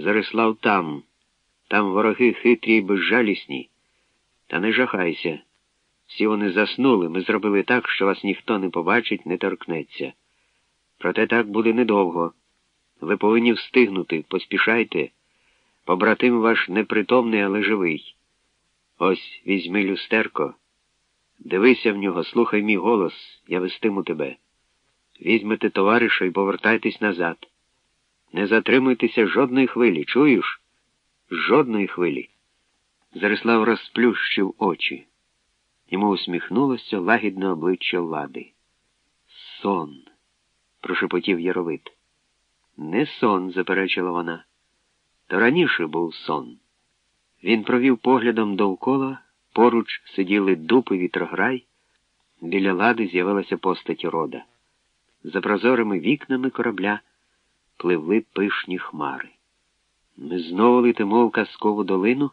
Зарислав там. Там вороги хитрі й безжалісні. Та не жахайся. Всі вони заснули. Ми зробили так, що вас ніхто не побачить, не торкнеться. Проте так буде недовго. Ви повинні встигнути, поспішайте. Побратим ваш непритомний, але живий. Ось візьми люстерко. Дивися в нього, слухай мій голос, я вестиму тебе. Візьмете товариша і повертайтесь назад. Не затримуйтеся жодної хвилі, чуєш? Жодної хвилі. Зарислав розплющив очі. Йому усміхнулося лагідне обличчя лади. Сон, прошепотів Яровит. Не сон, заперечила вона. То раніше був сон. Він провів поглядом довкола, поруч сиділи дуб і вітрограй, біля лади з'явилася постать рода. За прозорими вікнами корабля пливли пишні хмари. Ми знову летимо в казкову долину.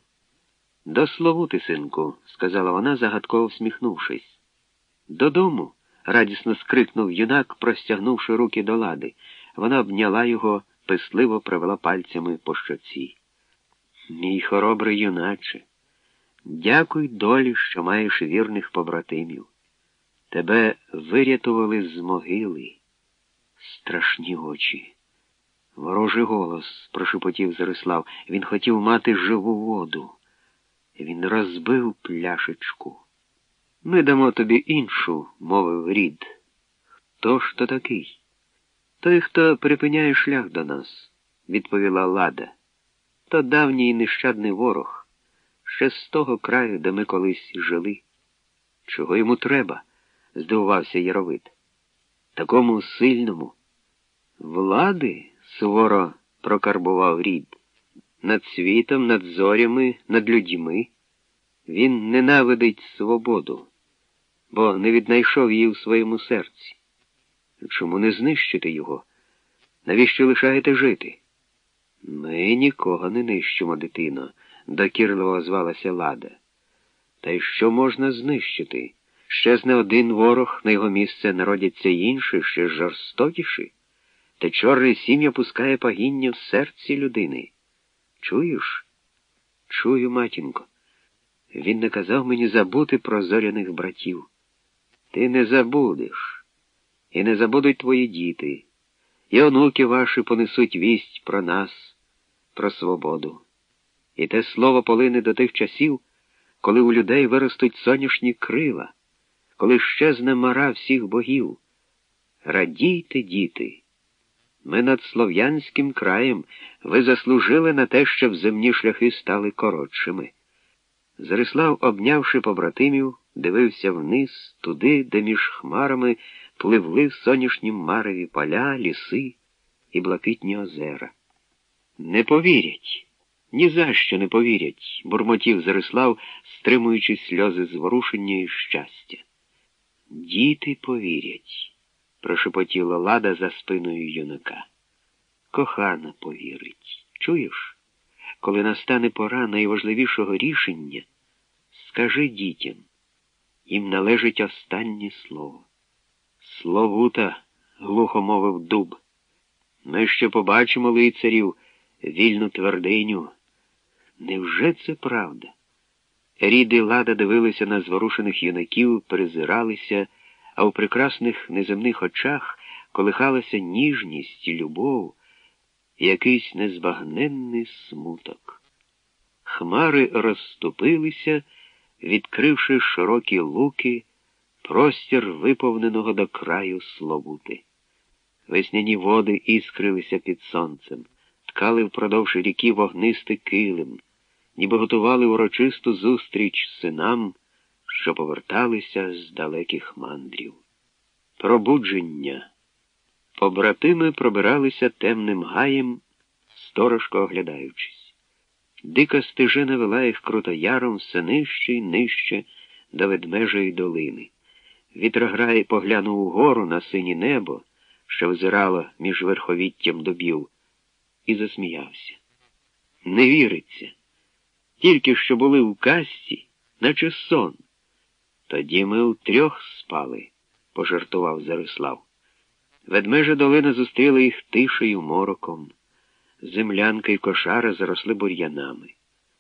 До Словути, синку, сказала вона, загадково всміхнувшись. Додому, радісно скрикнув юнак, простягнувши руки до лади. Вона обняла його, писливо провела пальцями по щоці. Мій хоробрий юначе, дякуй долі, що маєш вірних побратимів. Тебе вирятували з могили. Страшні очі. Ворожий голос, прошепотів Зарислав. Він хотів мати живу воду. Він розбив пляшечку. Ми дамо тобі іншу, мовив рід. Хто ж то такий? Той, хто припиняє шлях до нас, відповіла Лада. То давній нещадний ворог, ще з того краю, де ми колись жили. Чого йому треба? здивувався Яровит. Такому сильному. Влади, суворо прокарбував рід. Над світом, над зорями, над людьми. Він ненавидить свободу, бо не віднайшов її в своєму серці. Чому не знищити його? Навіщо лишаєте жити? Ми нікого не нищимо, дитино, докірливо звалася Лада. Та й що можна знищити? Щезне один ворог, на його місце народяться інші, ще жорстокіші, та чорне сім'я пускає пагіння в серці людини. Чуєш? Чую, матінко. Він наказав мені забути про зоряних братів. Ти не забудеш, і не забудуть твої діти, і онуки ваші понесуть вість про нас, про свободу. І те слово полине до тих часів, коли у людей виростуть соняшні крила, коли щезне мара всіх богів. Радійте, діти. Ми над слов'янським краєм ви заслужили на те, щоб земні шляхи стали коротшими. Зарислав, обнявши побратимів, дивився вниз, туди, де між хмарами пливли в сонячні мареві поля, ліси і блакитні озера. Не повірять, ні за що не повірять, бурмотів Зарислав, стримуючи сльози зворушення і щастя. Діти повірять прошепотіла лада за спиною юнака. Кохана повірить. Чуєш? Коли настане пора найважливішого рішення, скажи дітям, їм належить останнє слово. Словута, глухо мовив дуб. Ми ще побачимо лицарів, вільну твердиню. Невже це правда? Ріди лада дивилися на зворушених юнаків, перезиралися а у прекрасних неземних очах колихалася ніжність і любов, якийсь незбагненний смуток. Хмари розступилися, відкривши широкі луки, простір виповненого до краю Словути. Весняні води іскрилися під сонцем, ткали впродовж ріки вогнистий килим, ніби готували урочисту зустріч синам що поверталися з далеких мандрів. Пробудження. Побратими пробиралися темним гаєм, сторожко оглядаючись. Дика стежина вела їх крутояром все нижче й нижче до ведмежої долини. Вітрограй поглянув угору на синє небо, що взирало між верховіттям добів, і засміявся. Не віриться. Тільки що були в касті, наче сон. Тоді ми втрьох спали, пожартував Зарислав. Ведмежа долина зустріла їх тишею мороком. землянка і кошара заросли бур'янами.